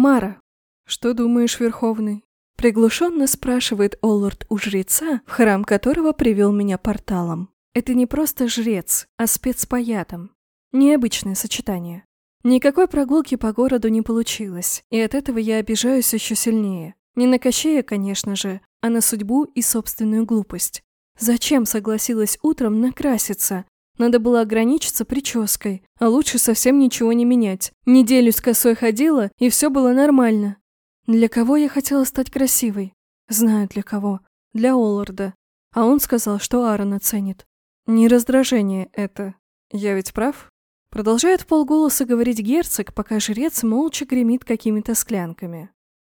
Мара, что думаешь, Верховный? Приглушенно спрашивает Оллард у жреца, в храм которого привел меня порталом. Это не просто жрец, а спец по ядам. Необычное сочетание. Никакой прогулки по городу не получилось, и от этого я обижаюсь еще сильнее. Не на Кощея, конечно же, а на судьбу и собственную глупость. Зачем согласилась утром накраситься? Надо было ограничиться прической, а лучше совсем ничего не менять. Неделю с косой ходила, и все было нормально. Для кого я хотела стать красивой? Знаю для кого. Для Олларда. А он сказал, что Аарон оценит. Не раздражение это. Я ведь прав? Продолжает полголоса говорить герцог, пока жрец молча гремит какими-то склянками.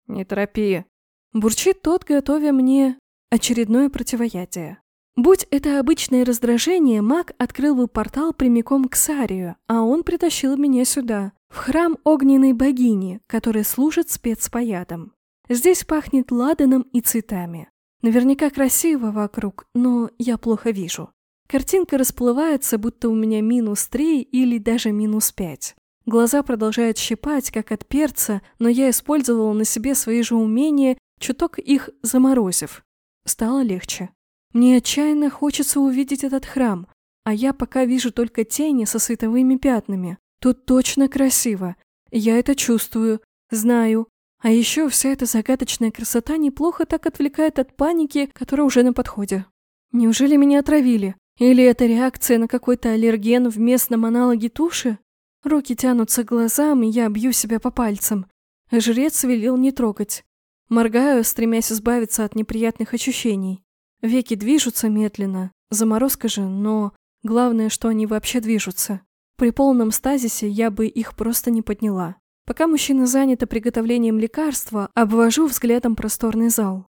Не торопи. Бурчит тот, готовя мне очередное противоядие. Будь это обычное раздражение, маг открыл бы портал прямиком к Сарию, а он притащил меня сюда, в храм огненной богини, который служит спецпоядом. Здесь пахнет ладаном и цветами. Наверняка красиво вокруг, но я плохо вижу. Картинка расплывается, будто у меня минус три или даже минус пять. Глаза продолжают щипать, как от перца, но я использовала на себе свои же умения, чуток их заморозив. Стало легче. Мне отчаянно хочется увидеть этот храм, а я пока вижу только тени со световыми пятнами. Тут точно красиво. Я это чувствую, знаю. А еще вся эта загадочная красота неплохо так отвлекает от паники, которая уже на подходе. Неужели меня отравили? Или это реакция на какой-то аллерген в местном аналоге туши? Руки тянутся к глазам, и я бью себя по пальцам. Жрец велел не трогать. Моргаю, стремясь избавиться от неприятных ощущений. Веки движутся медленно, заморозка же, но главное, что они вообще движутся. При полном стазисе я бы их просто не подняла. Пока мужчина занят приготовлением лекарства, обвожу взглядом просторный зал.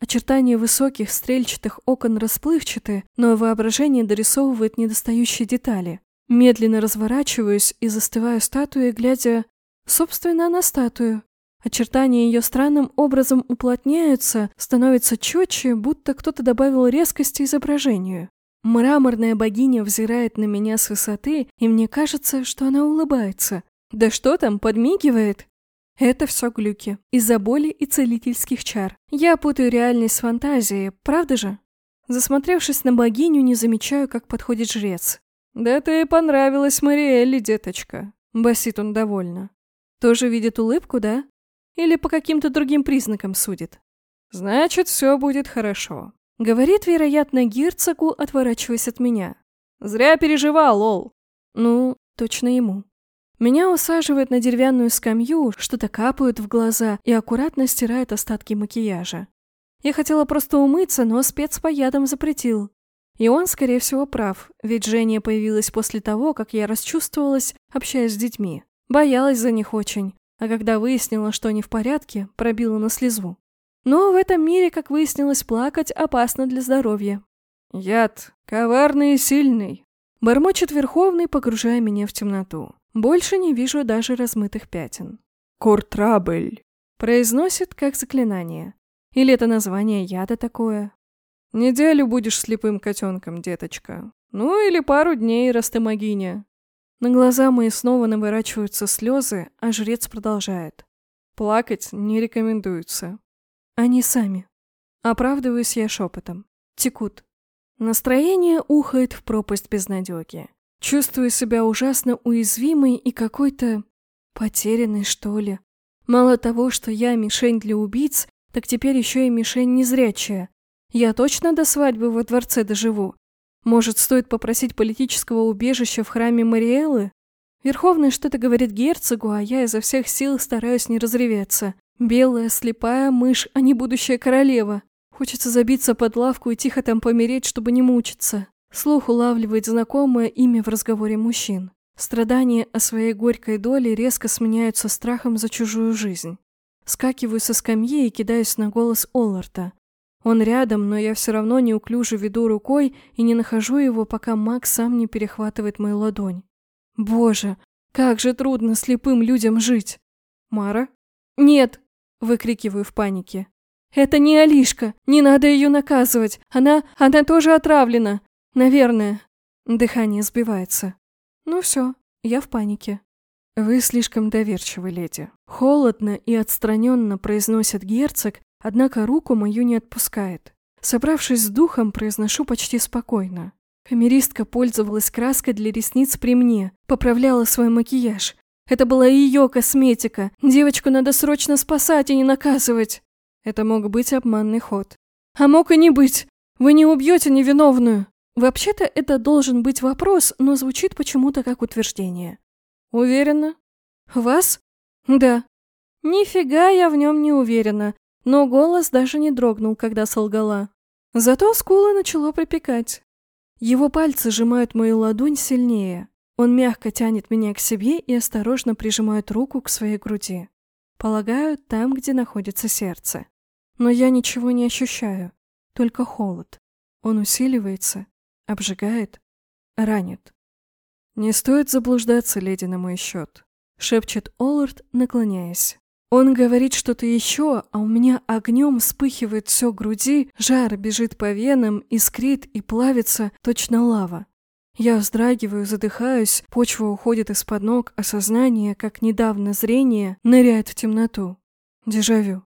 Очертания высоких стрельчатых окон расплывчаты, но воображение дорисовывает недостающие детали. Медленно разворачиваюсь и застываю статуей, глядя, собственно, на статую. Очертания ее странным образом уплотняются, становятся четче, будто кто-то добавил резкости изображению. Мраморная богиня взирает на меня с высоты, и мне кажется, что она улыбается. Да что там, подмигивает? Это все глюки. Из-за боли и целительских чар. Я путаю реальность с фантазией, правда же? Засмотревшись на богиню, не замечаю, как подходит жрец. «Да ты понравилась Мариэлле, деточка», — басит он довольно. «Тоже видит улыбку, да? Или по каким-то другим признакам судит. Значит, все будет хорошо. Говорит, вероятно, герцогу, отворачиваясь от меня. Зря переживал, лол. Ну, точно ему. Меня усаживают на деревянную скамью, что-то капают в глаза и аккуратно стирают остатки макияжа. Я хотела просто умыться, но спец по ядам запретил. И он, скорее всего, прав, ведь Женя появилась после того, как я расчувствовалась, общаясь с детьми. Боялась за них очень, а когда выяснила, что они в порядке, пробила на слезу. Но в этом мире, как выяснилось, плакать опасно для здоровья. «Яд, коварный и сильный», — бормочет Верховный, погружая меня в темноту. Больше не вижу даже размытых пятен. «Куртрабль», — произносит как заклинание. Или это название яда такое? «Неделю будешь слепым котенком, деточка. Ну или пару дней, раз ты могиня. На глаза мои снова наворачиваются слезы, а жрец продолжает. Плакать не рекомендуется. Они сами. Оправдываюсь я шепотом. Текут. Настроение ухает в пропасть безнадеги. Чувствую себя ужасно уязвимой и какой-то... потерянной, что ли. Мало того, что я мишень для убийц, так теперь еще и мишень незрячая. Я точно до свадьбы во дворце доживу. Может, стоит попросить политического убежища в храме Мариэлы? Верховный что-то говорит герцогу, а я изо всех сил стараюсь не разреветься. Белая, слепая мышь, а не будущая королева. Хочется забиться под лавку и тихо там помереть, чтобы не мучиться. Слух улавливает знакомое имя в разговоре мужчин. Страдания о своей горькой доле резко сменяются страхом за чужую жизнь. Скакиваю со скамьи и кидаюсь на голос Олларта. Он рядом, но я все равно неуклюже веду рукой и не нахожу его, пока Макс сам не перехватывает мою ладонь. Боже, как же трудно слепым людям жить. Мара? Нет, выкрикиваю в панике. Это не Алишка, не надо ее наказывать. Она, она тоже отравлена. Наверное. Дыхание сбивается. Ну все, я в панике. Вы слишком доверчивы, леди. Холодно и отстраненно произносит герцог, однако руку мою не отпускает. Собравшись с духом, произношу почти спокойно. Камеристка пользовалась краской для ресниц при мне, поправляла свой макияж. Это была ее косметика. Девочку надо срочно спасать и не наказывать. Это мог быть обманный ход. А мог и не быть. Вы не убьете невиновную. Вообще-то это должен быть вопрос, но звучит почему-то как утверждение. Уверена? Вас? Да. Нифига я в нем не уверена, но голос даже не дрогнул, когда солгала. Зато скулы начало припекать. Его пальцы сжимают мою ладонь сильнее. Он мягко тянет меня к себе и осторожно прижимает руку к своей груди. Полагаю, там, где находится сердце. Но я ничего не ощущаю только холод. Он усиливается, обжигает, ранит. «Не стоит заблуждаться, леди, на мой счет», — шепчет Оллард, наклоняясь. Он говорит что-то еще, а у меня огнем вспыхивает все груди, жар бежит по венам, искрит и плавится, точно лава. Я вздрагиваю, задыхаюсь, почва уходит из-под ног, а сознание, как недавно зрение, ныряет в темноту. Дежавю.